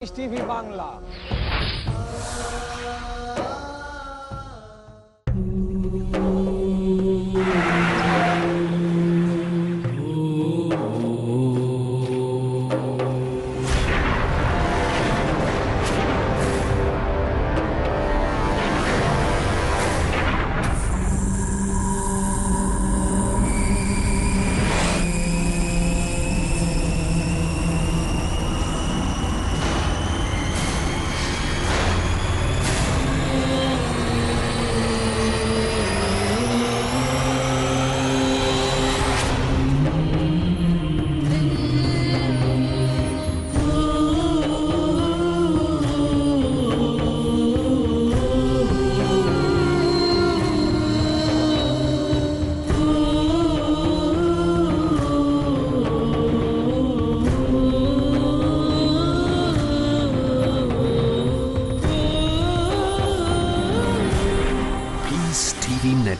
TV Bangla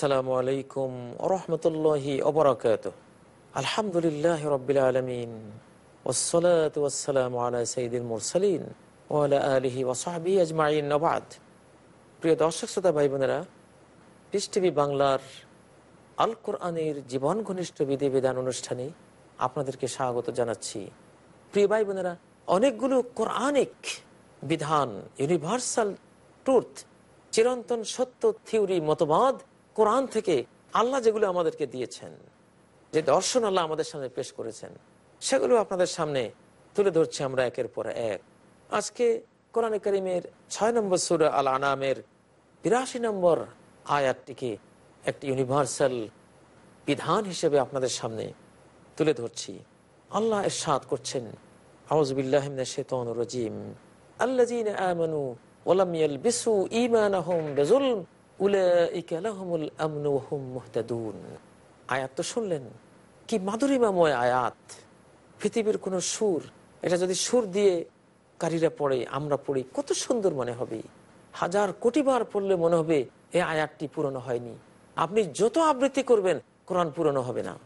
আসসালামু আলাইকুম ওরহমতুল্লাহি অবরাকাত আলহামদুলিল্লাহ রবিল আলমিন। ওসলাত ওসালাম আলা সঈদুল মুরসালিন ওয়ালা আলহি ওসাহাবি আজমাইন। নবাদ প্রিয় দর্শক, শ্রোতা ভাই বোনেরা পিস বাংলার আল কোরআনের জীবন ঘনিষ্ঠ বিধি বিধান অনুষ্ঠানে আপনাদেরকে স্বাগত জানাচ্ছি। প্রিয় ভাই বোনেরা অনেকগুলো কোরআনিক বিধান ইউনিভার্সাল ট্রুথ চিরন্তন সত্য থিওরি মতবাদ কোরআন থেকে আল্লাহ যেগুলো আমাদেরকে দিয়েছেন, যে দর্শন আল্লাহ আমাদের সামনে পেশ করেছেন, সেগুলো আপনাদের সামনে তুলে ধরছি আমরা একের পর এক। আজকে কোরআন করিমের ছয় নম্বর সুর আল আনামের বিরাশি নম্বর আয়াতটিকে একটি ইউনিভার্সাল বিধান হিসেবে আপনাদের সামনে তুলে ধরছি। আল্লাহ এরশাদ করছেন আউজবিল্লাহিমিন শেতন রজিম। বিজুলম আয়াত তো শুনলেন। কি মাধুরিমাময় আয়াত। পৃথিবীর কোনো সুর, এটা যদি সুর দিয়ে কারীরা পড়ে, আমরা পড়ি, কত সুন্দর মনে হবে। হাজার কোটি বার পড়লে মনে হবে এই আয়াতটি পুরনো হয়নি। আপনি যত আবৃত্তি করবেন, কোরআন পুরনো হবে না।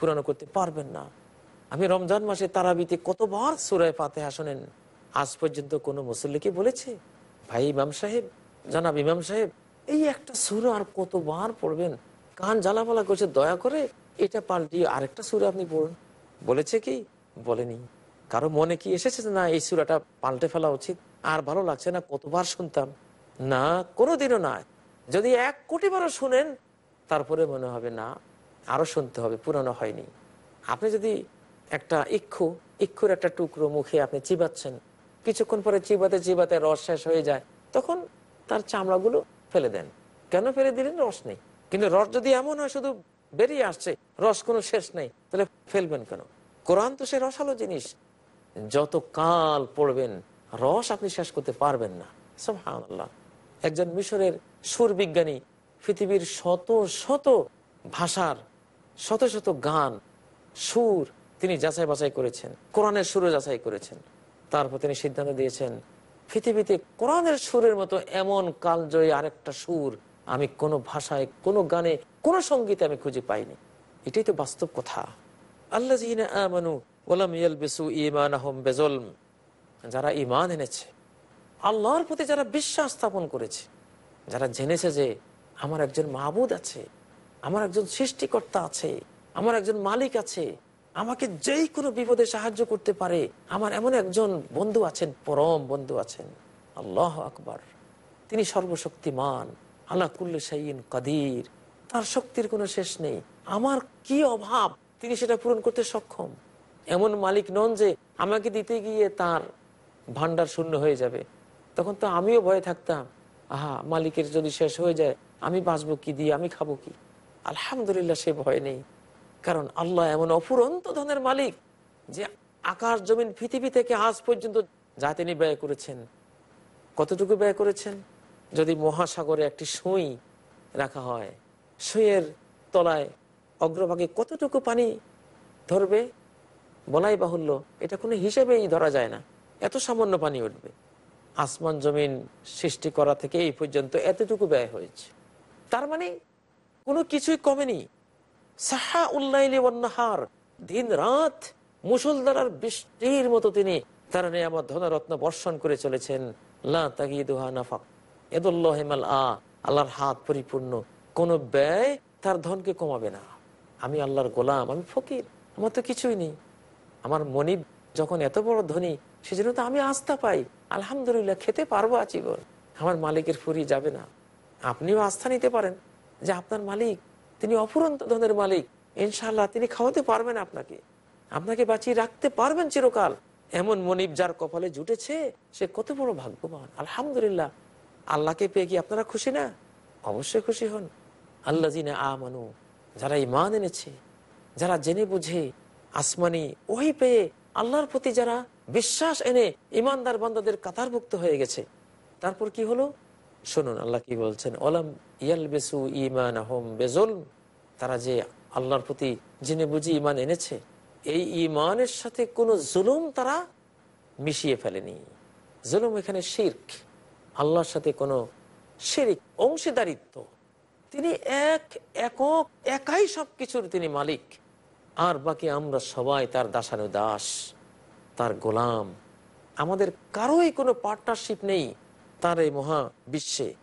পুরনো করতে পারবেন না। আমি রমজান মাসে তারাবিতে কতবার সুরায় পাতে শোনেন। আজ পর্যন্ত কোনো মুসল্লিকে বলেছে, ভাই ইমাম সাহেব, জানাব ইমাম সাহেব এই একটা সুর আর কতবার পড়বেন? কান জ্বালাপালা করছে, দয়া করে এটা পাল্টিয়ে আরেকটা সুরে আপনি পড়ুন। বলেছে কি? বলেনি। কারও মনে কি এসেছে না, এই সুরাটা পাল্টে ফেলা উচিত? আর ভালো লাগছে না কতবার শুনতাম? না, কোনোদিনও না। যদি এক কোটি বারও শুনেন, তারপরে মনে হবে না, আরও শুনতে হবে, পুরনো হয়নি। আপনি যদি একটা ইক্ষু, ইক্ষুর একটা টুকরো মুখে আপনি চিবাচ্ছেন, কিছুক্ষণ পরে চিবাতে চিবাতে রস শেষ হয়ে যায়, তখন তার চামড়াগুলো ফেলে দেন। কেন ফেলে দিলেন? রস নেই। কিন্তু রস যদি এমন হয়, শুধু বেরিয়ে আসছে, রস কোনো শেষ নেই, তাহলে ফেলবেন কেন? কোরআন তো সে রসালো জিনিস। যত কাল পড়বেন, রস আপনি শেষ করতে পারবেন না। সুবহানাল্লাহ। একজন মিশরের সুর বিজ্ঞানী পৃথিবীর শত শত ভাষার, শত শত গান, সুর তিনি যাচাই বাছাই করেছেন। কোরআনের সুরও যাচাই করেছেন। তারপর তিনি সিদ্ধান্ত দিয়েছেন পৃথিবীতে কোরআনের সুরের মতো এমন কালজয়ী আরেকটা সুর আমি কোনো ভাষায়, কোনো গানে, কোনো সঙ্গীতে আমি খুঁজে পাইনি। এটাই তো বাস্তব কথা। আল্লাহ ইয়ালবিসু ঈমানাহুম বিজুলম যারা ইমান এনেছে, আল্লাহর প্রতি যারা বিশ্বাস স্থাপন করেছে, যারা জেনেছে যে আমার একজন মাহবুদ আছে, আমার একজন সৃষ্টিকর্তা আছে, আমার একজন মালিক আছে আমাকে যেই কোনো বিপদে সাহায্য করতে পারে। আমার এমন একজন বন্ধু আছেন, পরম বন্ধু আছেন। আল্লাহ আকবার। তিনি সর্বশক্তিমান আল্লাহ কুল্লু সাইন কাদির। তার শক্তির কোনো শেষ নেই। আমার কি অভাব? তিনি সেটা পূরণ করতে সক্ষম। এমন মালিক নন যে আমাকে দিতে গিয়ে তার ভান্ডার শূন্য হয়ে যাবে। তখন তো আমিও ভয়ে থাকতাম। আহা, মালিকের যদি শেষ হয়ে যায়, আমি বাঁচবো কি দিয়ে? আমি খাব কি? আলহামদুলিল্লাহ সে ভয় নেই। কারণ আল্লাহ এমন অফুরন্ত ধনের মালিক যে আকাশ, জমিন, পৃথিবী থেকে আজ পর্যন্ত যা তিনি ব্যয় করেছেন, কতটুকু ব্যয় করেছেন? যদি মহাসাগরে একটি সুই রাখা হয়, সুইয়ের তলায় অগ্রভাগে কতটুকু পানি ধরবে? বলাই বাহুল্য, এটা কোনো হিসেবেই ধরা যায় না। এত সামান্য পানি উঠবে। আসমান, জমিন সৃষ্টি করা থেকে এই পর্যন্ত এতটুকু ব্যয় হয়েছে। তার মানে কোনো কিছুই কমেনি। সাহা উল্লাইলি ওয়ান্নাহার দিন রাত মুসলধারার বৃষ্টির মতো তিনি তার নিয়ামত ধনরত্ন বর্ষণ করে চলেছেন। আল্লাহর হাত পরিপূর্ণ। কোনো ব্যয় তার ধনকে কমাবে না। আমি আল্লাহর গোলাম, আমি ফকির, আমার তো কিছুই নেই। আমার মনিব যখন এত বড় ধনী, সেজন্য তো আমি আস্থা পাই। আলহামদুলিল্লাহ, খেতে পারব আজীবন। আমার মালিকের ফুরি যাবে না। আপনিও আস্থা নিতে পারেন যে আপনার মালিক তিনি অফুরন্ত ধনের মালিক। ইনশাল্লাহ তিনি খাওয়াতে পারবেন আপনাকে। আপনাকে বাঁচিয়ে রাখতে পারবেন চিরকাল। এমন মনিব যার কপালে জুটেছে, সে কত বড় ভাগ্যবান। আলহামদুলিল্লাহ। আল্লাহকে পেয়ে কি আপনারা খুশি না? অবশ্যই খুশি হন। আল্লাহ জিনে আ মানু যারা ইমান এনেছে, যারা জেনে বুঝে, আসমানি ওই পেয়ে আল্লাহর প্রতি যারা বিশ্বাস এনে ইমানদার বান্দাদের কাতারভুক্ত হয়ে গেছে। তারপর কি হলো? শুনুন, আল্লাহ কি বলছেন? ওলাম ইমান তারা যে আল্লাহর প্রতি জেনে বুঝি ইমান এনেছে, এই ইমানের সাথে কোনো জুলুম তারা মিশিয়ে ফেলেনি। জুলুম এখানে শির্ক। আল্লাহর সাথে কোনো শিরিক, অংশীদারিত্ব। তিনি এক একক, একাই সব কিছুর তিনি মালিক। আর বাকি আমরা সবাই তার দাসানু দাস, তার গোলাম। আমাদের কারোই কোনো পার্টনারশিপ নেই তার এই মহা বিশ্বে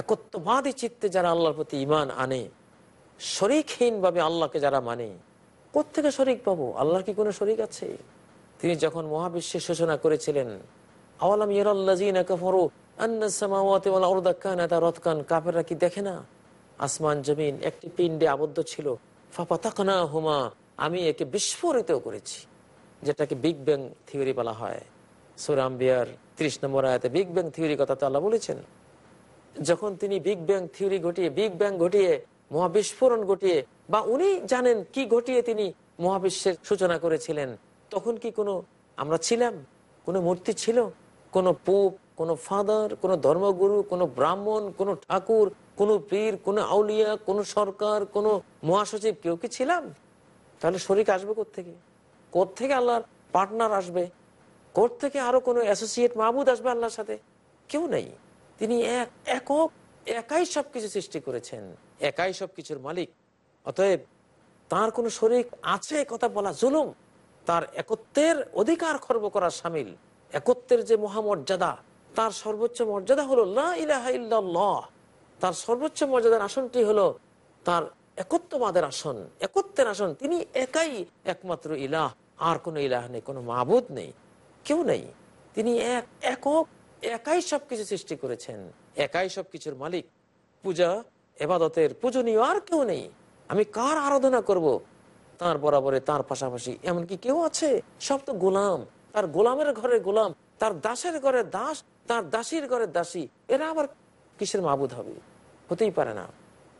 একত্ববাদী চিত্তে যারা আল্লাহর প্রতি ইমান আনে শরিকহীন ভাবে আল্লাহকে যারা মানে কোথেকে শরিক পাবো? আল্লাহর কি কোনো শরিক আছে? তিনি যখন মহাবিশ্বের সূচনা করেছিলেন কি দেখে না? আসমান, জমিন, একটি আবদ্ধ ছিল। হুমা আমি একে বিস্ফোরিত করেছি, যেটাকে বিগ থিওরি বলা হয়। ত্রিশ নম্বর আয়াতে বিগ ব্যাং আল্লাহ বলেছেন। যখন তিনি বিগ ব্যাং থিওরি ঘটিয়ে বিগ ব্যাং ঘটিয়ে, মহাবিস্ফোরণ ঘটিয়ে, বা উনি জানেন কি ঘটিয়ে তিনি মহাবিশ্বের সূচনা করেছিলেন, তখন কি কোনো আমরা ছিলাম? কোনো মূর্তি ছিল? কোনো পোপ, কোনো ফাদার, কোনো ধর্মগুরু, কোনো ব্রাহ্মণ, কোনো ঠাকুর, কোনো পীর, কোনো আউলিয়া, কোনো সরকার, কোনো মহাসচিব কেউ কি ছিলাম? তাহলে শরিক আসবে কোথেকে কোথেকে আল্লাহর পার্টনার আসবে? থেকে আরও কোনো অ্যাসোসিয়েট মাহবুদ আসবে আল্লাহর সাথে? কেউ নেই। তিনি এক, একক, একাই সবকিছু সৃষ্টি করেছেন। একাই সবকিছুর মালিক। অতএব তার কোনো শরিক আছে কথা বলা জুলুম। তার একত্বের অধিকার খর্ব করার সামিল। একত্বের যে মহামর্যাদা, তার সর্বোচ্চ মর্যাদা হলো তার সর্বোচ্চ মর্যাদার আসনটি হলো তার একত্ববাদের আসন। একত্বের আসন। তিনি একাই একমাত্র ইলাহ। আর কোনো ইলাহ নেই, কোনো মাহবুদ নেই, কেউ নেই। তিনি এক, একক একাই সবকিছু সৃষ্টি করেছেন, একাই সবকিছুর মালিক। পূজা, এবাদতের পূজনীয় আর কেউ নেই। আমি কার আরাধনা করব। তার বরাবরে, তার পাশাপাশি এমনকি কেউ আছে? সব তো গোলাম। তার গোলামের ঘরে গোলাম, তার দাসের ঘরে দাস, তার দাসীর ঘরে দাসী। এরা আবার কিসের মাবুদ হবে? হতেই পারে না।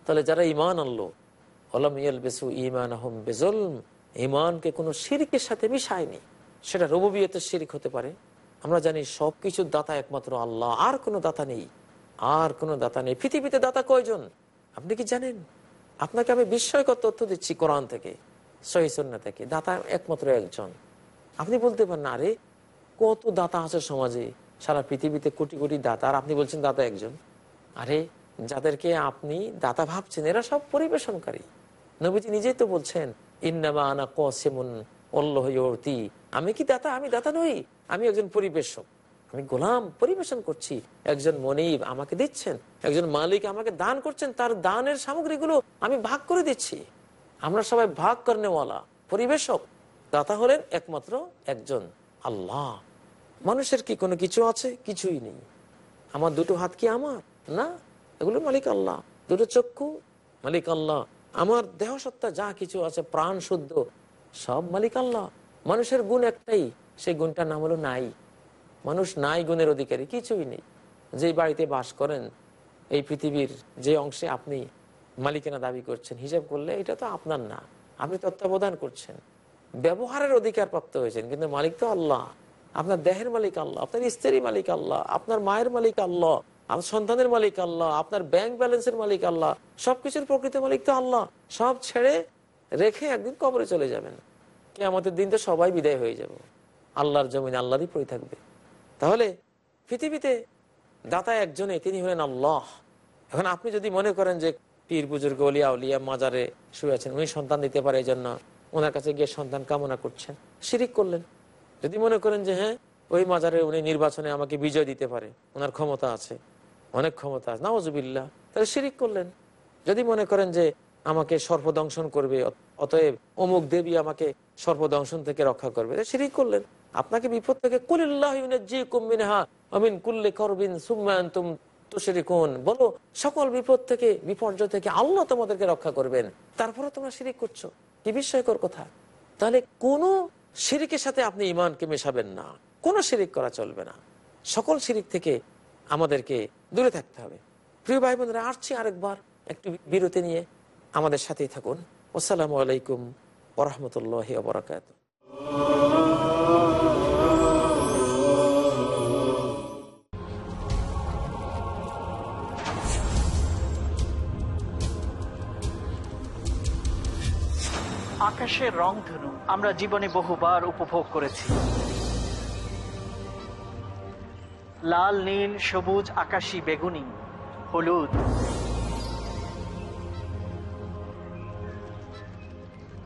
তাহলে যারা ইমান আনলো হলম ইয়েল বেসু আহম ইমানকে কোনো শিরিকের সাথে মিশায়নি। সেটা রববিয়তের শিরিক হতে পারে। আমরা জানি সব কিছুর দাতা একমাত্র আল্লাহ, আর কোনো দাতা নেই। আর কোনো দাতা নেই। পৃথিবীতে দাতা কয়জন? আপনি কি জানেন? আপনাকে আমি বিস্ময়কর তথ্য দিচ্ছি কোরআন থেকে সহিসন্না থেকে। দাতা একমাত্র একজন। আপনি বলতে পারেন, আরে, কত দাতা আছে সমাজে? সারা পৃথিবীতে কোটি কোটি দাতা, আর আপনি বলছেন দাতা একজন। আরে, যাদেরকে আপনি দাতা ভাবছেন, এরা সব পরিবেশনকারী। নবীজি নিজেই তো বলছেন, ইন্নামা আনা কসেমন অল্লহতি আমি কি দাতা? আমি দাতা নই। আমি একজন পরিবেশক। আমি গোলাম, পরিবেশন করছি। একজন মনিব আমাকে দিচ্ছেন। একজন মালিক আমাকে দান করছেন। তার দানের সামগ্রীগুলো আমি ভাগ করে দিচ্ছি। আমরা সবাই ভাগ করেনেওয়ালা, পরিবেশক। দাতা হলেন একমাত্র একজন আল্লাহ। মানুষের কি কোনো কিছু আছে? কিছুই নেই। আমার দুটো হাত কি আমার? না। এগুলো মালিক আল্লাহ। দুটো চক্ষু মালিক আল্লাহ। আমার দেহ সত্তা যা কিছু আছে, প্রাণ শুদ্ধ, সব মালিক আল্লাহ। মানুষের গুণ একটাই, সেই গুণটার নাম হলো নাই। মানুষ নাই গুণের অধিকারী, কিছুই নেই। যে বাড়িতে বাস করেন, এই পৃথিবীর যে অংশে আপনি মালিকানা দাবি করছেন, হিসাব করলে এটা তো আপনার না। আপনি তত্ত্বাবধান করছেন। ব্যবহারের অধিকার প্রাপ্ত হয়েছেন, কিন্তু মালিক তো আল্লাহ। আপনার দেহের মালিক আল্লাহ, আপনার স্ত্রীর মালিক আল্লাহ, আপনার মায়ের মালিক আল্লাহ, আপনার সন্তানের মালিক আল্লাহ, আপনার ব্যাংক ব্যালেন্সের মালিক আল্লাহ, সবকিছুর প্রকৃত মালিক তো আল্লাহ। সব ছেড়ে রেখে একদিন কবরে চলে যাবেন। কে আমাদের দিন তো সবাই বিদায় হয়ে যাব। আল্লাহর জমিন আল্লাহরই পড়ে থাকবে। তাহলে পৃথিবীতে দাতা একজনে তিনি হলেন আল্লাহ। এখন আপনি যদি মনে করেন যে পীর বুজুর্গ, অলিয়া উলিয়া মাজারে শুয়ে আছেন, উনি সন্তান দিতে পারে এই জন্য, ওনার কাছে গিয়ে সন্তান কামনা করছেন, শিরিক করলেন। যদি মনে করেন যে হ্যাঁ ওই মাজারে উনি নির্বাচনে আমাকে বিজয় দিতে পারে, ওনার ক্ষমতা আছে, অনেক ক্ষমতা আছে নওয়াজুবিল্লাহ তাহলে শিরিক করলেন। যদি মনে করেন যে আমাকে সর্পদংশন করবে অতএব অমুক দেবী আমাকে সর্পদংশন থেকে রক্ষা করবে। শিরিক করলেন। আপনাকে বিপদ থেকে বলো, সকল বিপদ থেকে, বিপর্যয় থেকে আল্লাহ তোমাদেরকে রক্ষা করবেন। তারপরে তোমরা করছ। কি বিস্ময়কর কথা। তাহলে শিরিকের সাথে আপনি ইমানকে মেশাবেন না। কোনো শিরিক করা চলবে না। সকল শিরিক থেকে আমাদেরকে দূরে থাকতে হবে। প্রিয় ভাই বোনেরা, আসছি আরেকবার একটু বিরতি নিয়ে। আমাদের সাথেই থাকুন। আসসালামু আলাইকুম। ওরহমতুল্লাহ বরাকাত আকাশের রং ধনু, আমরা জীবনে বহুবার উপভোগ করেছি। লাল, নীল, সবুজ, আকাশী, বেগুনি, হলুদ।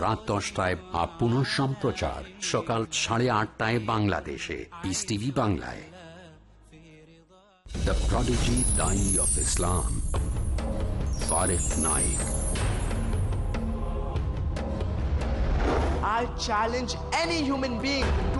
রাত দশটায় আর পুনঃ সম্প্রচার। সকাল সাড়ে আটটায় বাংলাদেশে। পিস টিভি বাংলায়। দ্য প্রডিজি দাই of Islam ফারেক Naik I challenge any human being to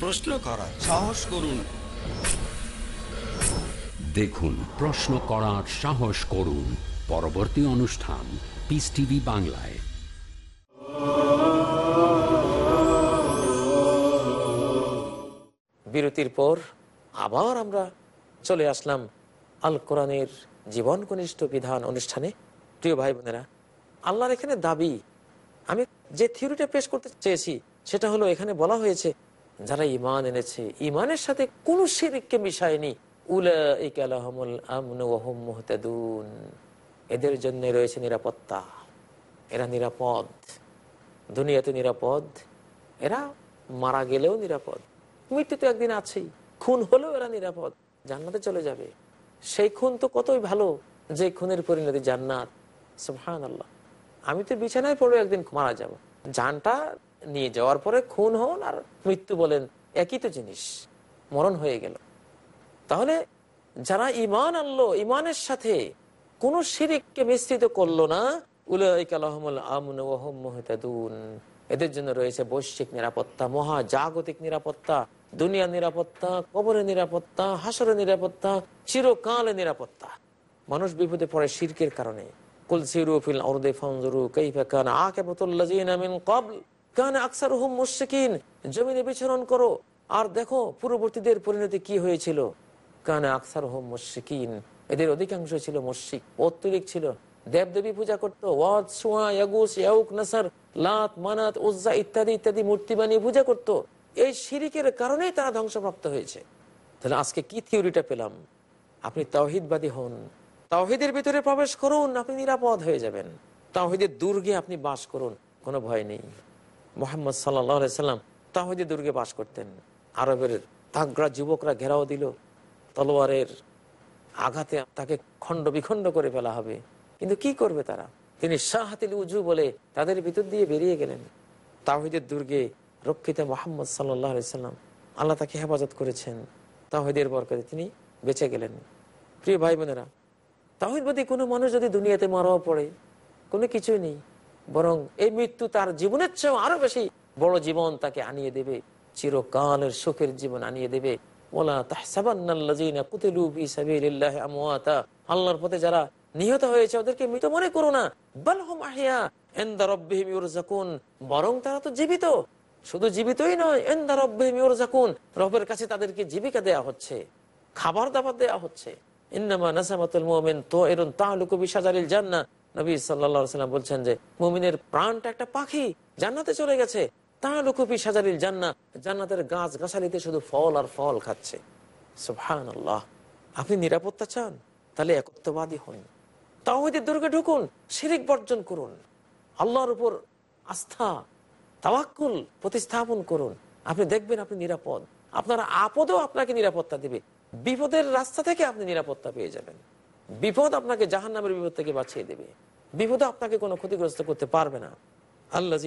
প্রশ্ন করার। সাহস করুন। দেখুন প্রশ্ন করার সাহস করুন। পরবর্তী অনুষ্ঠান পিস টিভি বাংলায়। বিরতির পর আবার আমরা চলে আসলাম আল কোরআনের জীবন কনিষ্ঠ বিধান অনুষ্ঠানে। প্রিয় ভাই বোনেরা আল্লাহর এখানে দাবি আমি যে থিওরিটা পেশ করতে চেয়েছি সেটা হলো এখানে বলা হয়েছে যারা ইমান এনেছে ইমানের সাথে কোনো শিরিককে মিশায়নি। এদের জন্য রয়েছে নিরাপত্তা। এরা নিরাপদ। দুনিয়াতে নিরাপদ। এরা মারা গেলেও নিরাপদ। মৃত্যু তো একদিন আছেই। খুন হলেও এরা নিরাপদ। জান্নাতে চলে যাবে। সেই খুন তো কতই ভালো যে খুনের পরিণতি জান্নাত। সুবহান আল্লাহ আমি তো বিছানায় পড়ে একদিন মারা যাব। জানটা নিয়ে যাওয়ার পরে খুন হন আর মৃত্যু বলেন একই তো জিনিস, মরণ হয়ে গেল। তাহলে যারা ইমান আনলো ইমানের সাথে কোন শিরিককে মিশ্রিত করল না এদের জন্য রয়েছে বৈশ্বিক নিরাপত্তা মহা জাগতিক নিরাপত্তা, দুনিয়া নিরাপত্তা, কবরের নিরাপত্তা, হাসরের নিরাপত্তা চিরকালে নিরাপত্তা। মানুষ বিপদে পড়ে শিরকের কারণে। কুল সিরু ফিল আরদে ফানজুরু কাইফা কানা কানা আকসারুহুম মুশরিকিন, জমিনে বিচরণ করো। আর দেখো, পূর্ববর্তীদের পরিণতি কি হয়েছিল? কানা আকসারুহুম মুশরিকিন, এদের অধিকাংশ ছিল মুশরিক পৌত্তলিক ছিল। দেবদেবী পূজা করতো ওয়াদ সুয়া, ইয়াগুস, ইয়াউক, নাসার, লাত, মানাত, উজ্জা ইত্যাদি ইত্যাদি মূর্তি বানিয়ে পূজা করতো। এই শিরিকের কারণেই তারা ধ্বংসপ্রাপ্ত হয়েছে। তাহলে আজকে কি থিওরিটা পেলাম? আপনি তাওহিদবাদী হন। তাওহিদের ভিতরে প্রবেশ করুন, আপনি নিরাপদ হয়ে যাবেন। তাওহিদের দুর্গে আপনি বাস করুন, কোনো ভয় নেই। মোহাম্মদ সাল্লাম তাওহিদের দুর্গে বাস করতেন। আরবের তাগরা যুবকরা ঘেরাও দিল। তলোয়ারের আঘাতে তাকে খণ্ড বিখণ্ড করে ফেলা হবে। কিন্তু কি করবে তারা? তিনি শাহাতিল উজু বলে তাদের ভিতর দিয়ে বেরিয়ে গেলেন। তাহিদের দুর্গে রক্ষিত মোহাম্মদ সাল্লাম আল্লাহ তাকে হেফাজত করেছেন। তাহিদের বরকতে তিনি বেঁচে গেলেন। প্রিয় ভাই বোনেরা তাহিদবাদী কোনো মানুষ যদি দুনিয়াতে মারাও পড়ে, কোনো কিছুই নেই। বরং এই মৃত্যু তার জীবনের চেয়েও আরও বেশি বড় জীবন তাকে আনিয়ে দেবে, চিরকালের সুখের জীবন আনিয়ে দেবে। আল্লাহর পথে যারা নিহত হয়েছে, ওদেরকে মৃত মনে করো না। বরং তারা তো জীবিত। শুধু জীবিতই নয় রবের কাছে তাদেরকে জীবিকা দেয়া হচ্ছে, খাবার দাবার দেয়া হচ্ছে। ইন্নামা বিশাজারিল জান্নাহ। নবী সাল্লাল্লাহু সাল্লাম বলছেন যে, মুমিনের প্রাণটা একটা পাখি, জান্নাতে চলে গেছে। তাহলুকু বিশাজারিল জান্নাহ, জান্নাতের গাছ গাছালিতে শুধু ফল আর ফল খাচ্ছে। আপনি নিরাপত্তা চান? তাহলে একত্ববাদী হন। তাওহিদের দুর্গে ঢুকুন, শিরিক বর্জন করুন। আল্লাহর উপর আস্থা, তাওয়াক্কুল প্রতিস্থাপন করুন। আপনি দেখবেন আপনি নিরাপদ। আপনার আপদও আপনাকে নিরাপত্তা দিবে। বিপদের রাস্তা থেকে আপনি নিরাপত্তা পেয়ে যাবেন। বিপদ আপনাকে জাহান নামের বিপদ থেকে বাঁচিয়ে দেবে। বিপদে আপনাকে কোনো ক্ষতিগ্রস্ত করতে পারবে না। আল্লাহ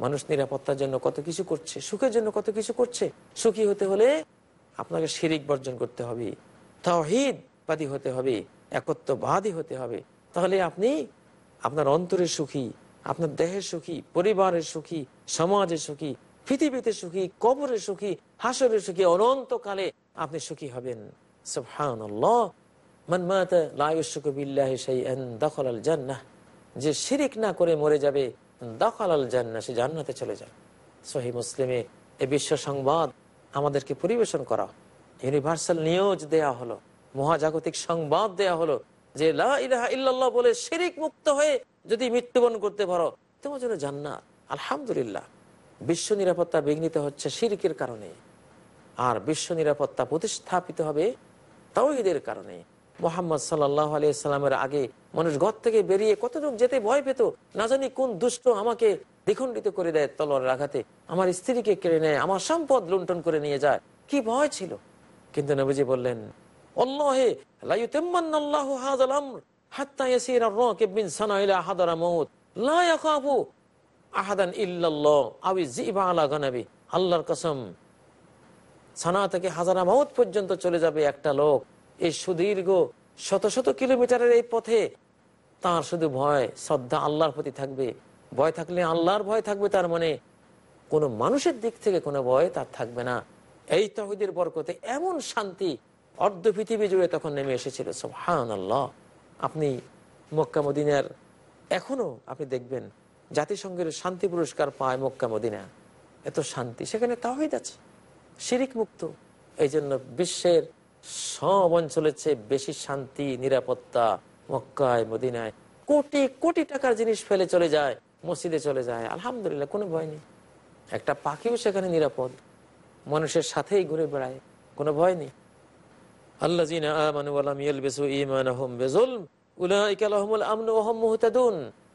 মানুষ নিরাপত্তার জন্য কত কিছু করছে, সুখের জন্য কত কিছু করছে, সুখী হতে হলে আপনাকে শিরিক বর্জন করতে হবে, তাওহীদবাদী হতে হবে, একত্ববাদী হতে হবে। তাহলে আপনি আপনার অন্তরের সুখী, আপনার দেহের সুখী, পরিবারের সুখী সমাজের সুখী পৃথিবীতে সুখী কবরের সুখী হাসরের সুখী, অনন্তকালে আপনি সুখী হবেন। যে শিরিক না করে মরে যাবে, দাখালাল জান্নাহ, সে জান্নাতে চলে যাবে। সহি মুসলিমে এই বিশ্ব সংবাদ আমাদেরকে পরিবেশন করা। ইউনিভার্সাল নিউজ দেয়া হলো, মহাজাগতিক সংবাদ দেয়া হলো যে ইল্লাল্লাহ বলে শিরিক মুক্ত হয়ে যদি মৃত্যুবরণ করতে পারো, তোমার জন্য জান্নাত। আলহামদুলিল্লাহ। বিশ্ব নিরাপত্তা বিঘ্নিত হচ্ছে শিরিকের কারণে। আর বিশ্ব নিরাপত্তা প্রতিস্থাপিত হবে তাওহিদের কারণে। মোহাম্মদ সাল্লাহ আলিয়াল্লামের আগে মানুষ ঘর থেকে বেরিয়ে কতটুকু যেতে ভয় পেত, না জানি কোন দুষ্ট আমাকে দ্বিখণ্ডিত করে দেয় তলোয়ারের আঘাতে। আমার স্ত্রীকে কেড়ে নেয়, আমার সম্পদ লুণ্ঠন করে নিয়ে যায়। কি ভয় ছিল? কিন্তু নবীজি বললেন অল্লাহে আহাদান ইল্লাল্লাহ আও যিবা আলা গানাবি। আল্লাহর কসম, সানা থেকে হাজারা মাউত পর্যন্ত চলে যাবে একটা লোক। এই সুদীর্ঘ শত শত কিলোমিটারের এই পথে তার শুধু ভয়, শ্রদ্ধা আল্লাহর প্রতি থাকবে। ভয় থাকলে আল্লাহর ভয় থাকবে, তার মনে কোনো মানুষের দিক থেকে কোনো ভয় তার থাকবে না। এই তহিদের বরকতে এমন শান্তি অর্ধ পৃথিবী জুড়ে তখন নেমে এসেছিল সব হান আল্লাহ আপনি মক্কা এখনও আপনি দেখবেন জাতিসংঘের শান্তি পুরস্কার পায় মক্কা, মদিনা। এত শান্তি। সেখানে তাহিদ আছে। শিরিক মুক্ত। এই জন্য বিশ্বের সব অঞ্চলের চেয়ে বেশি শান্তি, নিরাপত্তা মক্কায়, মদিনায়। কোটি কোটি টাকার জিনিস ফেলে চলে যায়, মসজিদে চলে যায়। আলহামদুলিল্লাহ, কোনো ভয় নেই। একটা পাখিও সেখানে নিরাপদ। মানুষের সাথেই ঘুরে বেড়ায়। কোনো ভয় নেই। আল্লাহ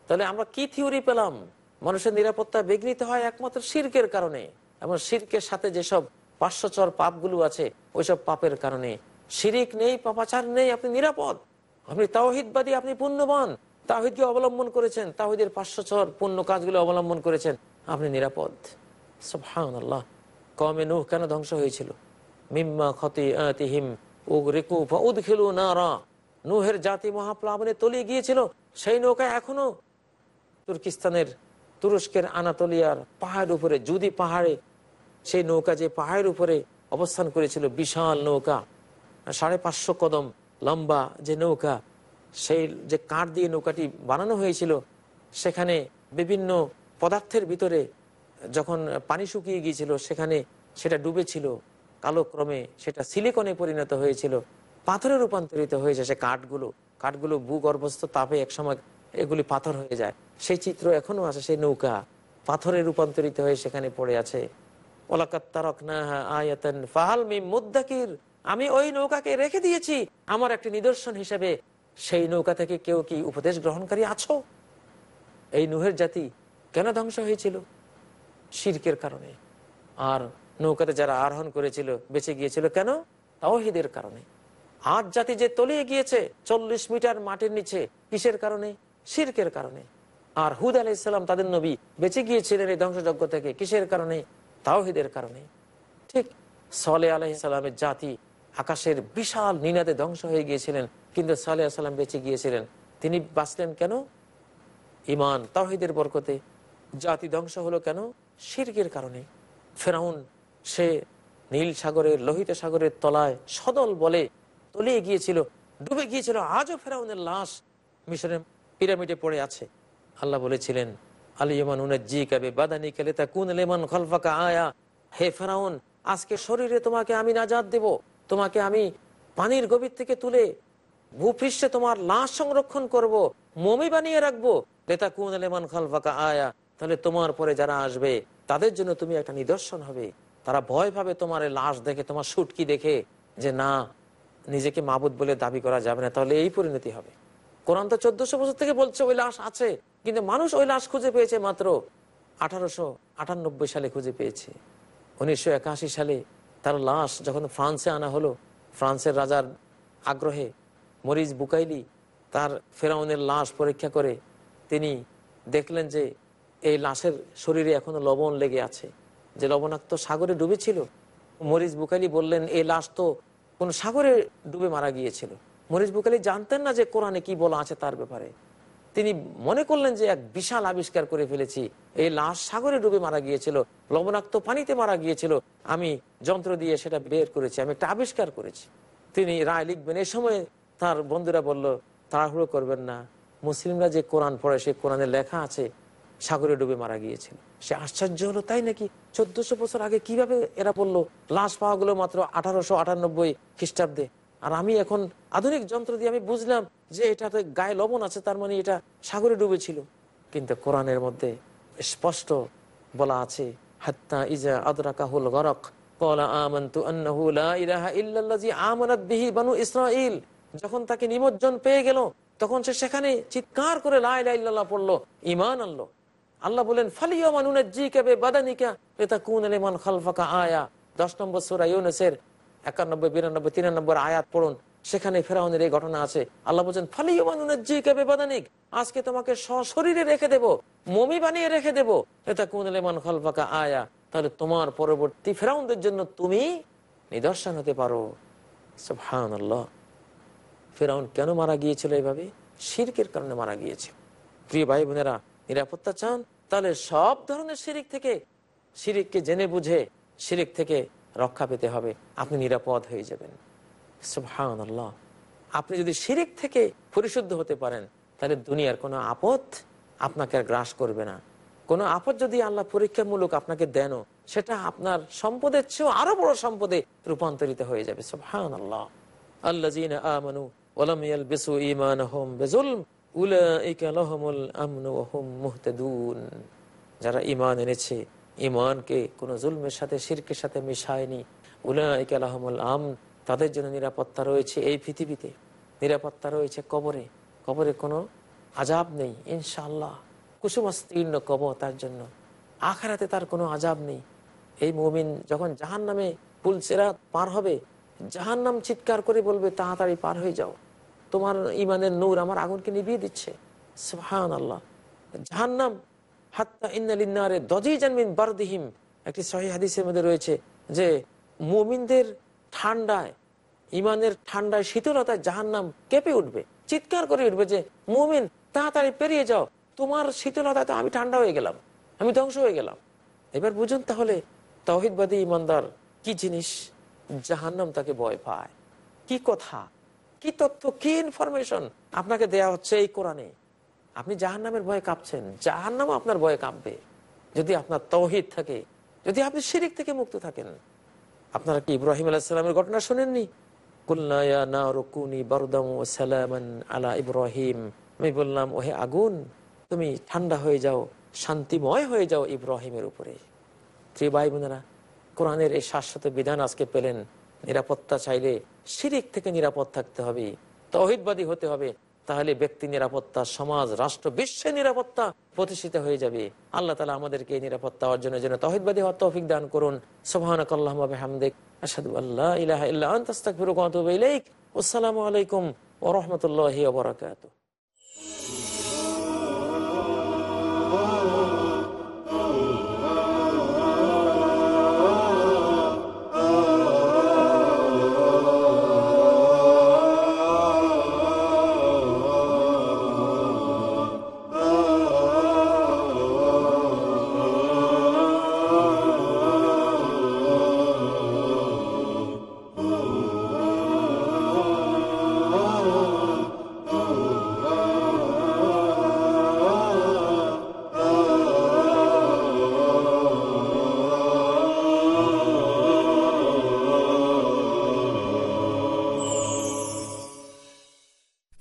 তাহলে আমরা কি থিওরি পেলাম? মানুষের নিরাপত্তা বিঘ্নিত হয় একমাত্র শির্কের কারণে। এবং শির্কের সাথে যেসব পার্শ্বচর পাপগুলো আছে, ওইসব পাপের কারণে। শিরিক নেই, পাপাচার নেই, আপনি নিরাপদ। আপনি তাওহিদবাদী, আপনি পুণ্যবান। তাহিদকে অবলম্বন করেছেন তাহিদের পার্শ্বচর পুণ্য কাজগুলো অবলম্বন করেছেন, আপনি নিরাপদ। আল্লাহ কমে নুহ কেন ধ্বংস হয়েছিল? মিম্মা খতি আতিহিম উগরিকু ফাউদখিলু নারা। নুহের জাতি মহাপ্লাবনে তলিয়ে গিয়েছিল, সেই নৌকা এখনও তুর্কিস্তানের তুরস্কের আনাতলিয়ার পাহাড় উপরে, যদি পাহাড়ে, সেই নৌকা যে পাহাড়ের উপরে অবস্থান করেছিল, বিশাল নৌকা, সাড়ে পাঁচশো কদম লম্বা যে নৌকা, সেই যে কাঠ দিয়ে নৌকাটি বানানো হয়েছিল, সেখানে বিভিন্ন পদার্থের ভিতরে যখন পানি শুকিয়ে গিয়েছিল, সেখানে সেটা ডুবেছিল। কালক্রমে সেটা সিলিকনে পরিণত হয়েছিল। পাথরে রূপান্তরিত হয়েছে সে কাঠগুলো। কাঠগুলো ভূগর্ভস্থ তাপে একসময় এগুলি পাথর হয়ে যায়। সেই চিত্র এখনও আছে, সেই নৌকা পাথরে রূপান্তরিত হয়ে সেখানে পড়ে আছে। আমি ওই নৌকাকে রেখে দিয়েছি। আমার একটি নিদর্শন হিসেবে সেই নৌকা থেকে কেউ কি উপদেশ গ্রহণকারী আছো? এই নুহের জাতি কেন ধ্বংস হয়েছিল? শিরকের কারণে। আর নৌকাতে যারা আরোহণ করেছিল, বেঁচে গিয়েছিল কেন? তাওহিদের কারণে। আজ জাতি যে তলিয়ে গিয়েছে, চল্লিশ মিটার মাটির নিচে, কিসের কারণে? শিরকের কারণে। আর হুদ আলাইসাল্লাম তাদের নবী বেঁচে গিয়েছিলেন এই ধ্বংসযজ্ঞ থেকে। কিসের কারণে? তাওহিদের কারণে। ঠিক সলে আলাইসাল্লামের জাতি আকাশের বিশাল নিনাদে ধ্বংস হয়ে গিয়েছিলেন, কিন্তু সালে সাল্লাম বেঁচে গিয়েছিলেন। তিনি বাঁচলেন কেন? ইমান তাহিদের বরকতে। জাতি ধ্বংস হলো কেন? শির্কের কারণে। ফেরাউন, সে নীল সাগরের, লোহিত সাগরের তলায় সদল বলে তলিয়ে গিয়েছিল, ডুবে গিয়েছিল। আজও ফেরাউনের লাশ মিশরের পিরামিডে পড়ে আছে। আল্লাহ বলেছিলেন আলিমান জি কাবে বাদানি কেলে তা কুন লেমান খলফাকা আয়া। হে ফেরাউন, আজকে শরীরে তোমাকে আমি নাজাদ দেব। তোমাকে আমি পানির গভীর থেকে তুলে ভূপৃষ্ঠে তোমার লাশ সংরক্ষণ করব, মমি বানিয়ে রাখব। লেতা কুন লেমান খলফাকা আয়া, তাহলে তোমার পরে যারা আসবে, তাদের জন্য তুমি একটা নিদর্শন হবে। তারা ভয় পাবে তোমার লাশ দেখে, তোমার সুটকি দেখে যে, না, নিজেকে মাবুদ বলে দাবি করা যাবে না। তাহলে এই পরিণতি হবে। কোরআন তো চোদ্দশো বছর থেকে বলছে, ওই লাশ আছে। কিন্তু মানুষ ওই লাশ খুঁজে পেয়েছে মাত্র আঠারোশো আটানব্বই সালে খুঁজে পেয়েছে। উনিশশো একাশি সালে তার লাশ যখন ফ্রান্সে আনা হলো, ফ্রান্সের রাজার আগ্রহে মরিজ বুকাইলি তার ফেরাউনের লাশ পরীক্ষা করে তিনি দেখলেন যে এই লাশের শরীরে এখনও লবণ লেগে আছে, যে লবণাক্ত সাগরে ডুবেছিল। মরিজ বুকাইলি বললেন, এই লাশ তো কোন সাগরে ডুবে মারা গিয়েছিল। মরিজ বুকালি জানতেন না যে কোরআনে কি বলা আছে তার ব্যাপারে? তিনি মনে করলেন যে এক বিশাল আবিষ্কার করে ফেলেছি। এই লাশ সাগরে ডুবে মারা গিয়েছিল, লবণাক্ত পানিতে মারা গিয়েছিল। আমি যন্ত্র দিয়ে সেটা বের করেছি, আমি একটা আবিষ্কার করেছি। তিনি রায় লিখবেন, এ সময় তার বন্ধুরা বলল, তাড়াহুড়ো করবেন না, মুসলিমরা যে কোরআন পড়ে সে কোরআনে লেখা আছে, সাগরে ডুবে মারা গিয়েছিল। সে আশ্চর্য হলো, তাই নাকি চোদ্দশো বছর আগে কীভাবে এরা বলল, লাশ পাওয়া গেলো মাত্র আঠারোশো আটানব্বই খ্রিস্টাব্দে। আর আমি এখন আধুনিক যন্ত্র দিয়ে আমি বুঝলাম যে এটাতে গায়ে লবণ আছে, তার মানে এটা সাগরে ডুবেছিল। কিন্তু কোরআনের মধ্যে স্পষ্ট বলা আছে যখন তাকে নিমজ্জন পেয়ে গেল, তখন সে সেখানে চিৎকার করে লা ইলাহা পড়ল, ঈমান আনলো। আল্লাহ বলেন ফালিয়া মানুনের খালফাকা আয়া। দশ নম্বর সুরা ইউনেসের একানব্বই, বিরানব্বই, তিরানব্বই আয়াত পড়ুন। সেখানে ফেরাউনের এই ঘটনা আছে। আল্লাহ বলছেন বাদানিক আজকে তোমাকে সশরীরে রেখে দেব, মমি বানিয়ে রেখে দেব। এটা কুন লেমান খালফাকা আয়া। তাহলে তোমার পরবর্তী ফেরাউনদের জন্য তুমি নিদর্শন হতে পারো। ফেরাউন কেন মারা গিয়েছিল এইভাবে? শিরকের কারণে মারা গিয়েছিল। প্রিয় ভাই বোনেরা নিরাপত্তা চান? তাহলে সব ধরনের শিরিক থেকে, শিরিককে জেনে বুঝে, শিরিক থেকে রক্ষা পেতে হবে। আপনি নিরাপদ হয়ে যাবেন। আপনি যদি শিরিক থেকে পরিশুদ্ধ হতে পারেন, তাহলে দুনিয়ার কোনো আপদ আপনাকে আর গ্রাস করবে না। কোনো আপদ যদি আল্লাহ পরীক্ষামূলক আপনাকে দেন সেটা আপনার সম্পদের চেয়েও আরও বড় সম্পদে রূপান্তরিত হয়ে যাবে। আল্লাহ আমানু আমনু মুহতাদুন। যারা ঈমান এনেছে, ঈমানকে কোনো জুলমের সাথে, শিরকের সাথে মিশায়নি, উলাইকা লাহুমুল আম তাদের জন্য নিরাপত্তা রয়েছে এই পৃথিবীতে। নিরাপত্তা রয়েছে কবরে। কবরে কোনো আজাব নেই, ইনশাআল্লাহ। কুসুমাস্তীর্ণ কবর তার জন্য। আখারাতে তার কোনো আজাব নেই। এই মুমিন যখন জাহান নামে পুলসেরা পার হবে জাহান নাম চিৎকার করে বলবে, তাড়াতাড়ি পার হয়ে যাও। তোমার ইমানের নূর আমার আগুনকে নিভিয়ে দিচ্ছে। সুহান আল্লাহ জাহান নাম হাত্তা ইন্নালিনারে দজি জানমিন বারদিহিম। একটি সহি হাদিসের মধ্যে রয়েছে যে মুমিনদের ঠান্ডায় ইমানের ঠান্ডায়, শীতলতায় জাহান নাম কেঁপে উঠবে। চিৎকার করে উঠবে যে, মুমিন, তাড়াতাড়ি পেরিয়ে যাও। তোমার শীতলতায় তো আমি ঠান্ডা হয়ে গেলাম। আমি ধ্বংস হয়ে গেলাম। এবার বুঝুন তাহলে তহিদবাদী ইমানদার কি জিনিস জাহান্নাম তাকে ভয় পায়? কি কথা? কি তথ্য? কি ইনফরমেশন আপনাকে দেয়া হচ্ছে এই কোরআনে? আপনি জাহান্নামের ভয়ে কাঁপছেন। জাহান্নাম আপনার ভয়ে কাঁপবে। যদি আপনার তৌহিদ থাকে, যদি আপনি শিরিক থেকে মুক্ত থাকেন আপনারা কি ইব্রাহিম আলাহিসাল্লামের ঘটনা শোনেননি? না রকুনি ও আলা ইব্রাহিম। আমি বললাম, ওহে আগুন, তুমি ঠান্ডা হয়ে যাও, শান্তিময় হয়ে যাও ইব্রাহিমের উপরে। এই শাশ্বত বিধান আজকে পেলেন। নিরাপত্তা চাইলে শিরিক থেকে নিরাপদ থাকতে হবে, তহিদবাদী হতে হবে। তাহলে ব্যক্তি নিরাপত্তা, সমাজ, রাষ্ট্র, বিশ্বের নিরাপত্তা প্রতিষ্ঠিত হয়ে যাবে। আল্লাহ তালা আমাদেরকে এই নিরাপত্তা অর্জনের জন্য তহিদবাদী হওয়ার তৌফিক দান করুন। সোহানক আল্লাহ হামদেক আসাদু ইলাহা আলাইকুম ওয়া রাহমাতুল্লাহি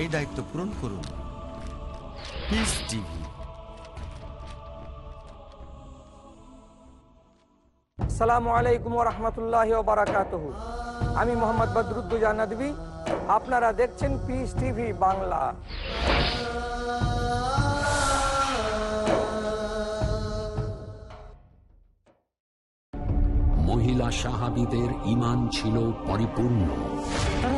এই দায়িত্ব পূরণ করুন। পিস টিভি আসসালামু আলাইকুম রহমতুল্লাহ বারাকাত আমি মোহাম্মদ বদরুদ্দুজা নদী আপনারা দেখছেন পিস টিভি বাংলা। মহিলা সাহাবিদের ইমান ছিল পরিপূর্ণ। তারা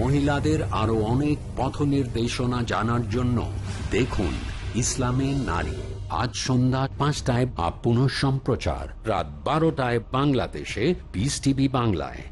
মহিলাদের আরও অনেক পথ নির্দেশনা জানার জন্য দেখুন ইসলামের নারী। আজ সন্ধ্যা পাঁচটায় বা পুনঃ সম্প্রচার রাত বারোটায় বাংলাদেশে বিস টিভি বাংলায়।